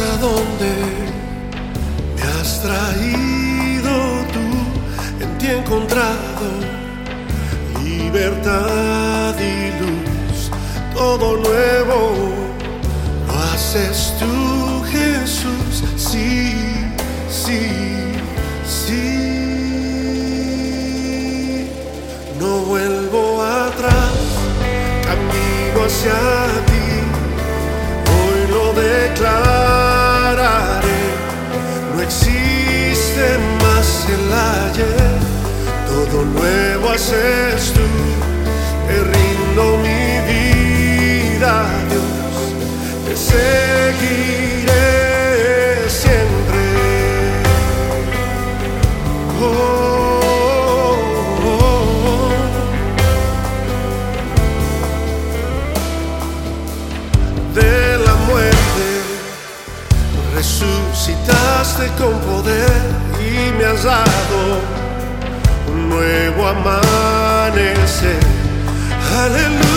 hasta dónde me has traído tú, en ti encontrado libertad y luz, todo nuevo lo haces tú, Jesús, sí, sí, sí. todo nuevo haces tú. Te rindo mi vida, Dios, te seguiré siempre. Oh, oh, oh, de la muerte resucitaste con poder y me has dado amanecer. Aleluya.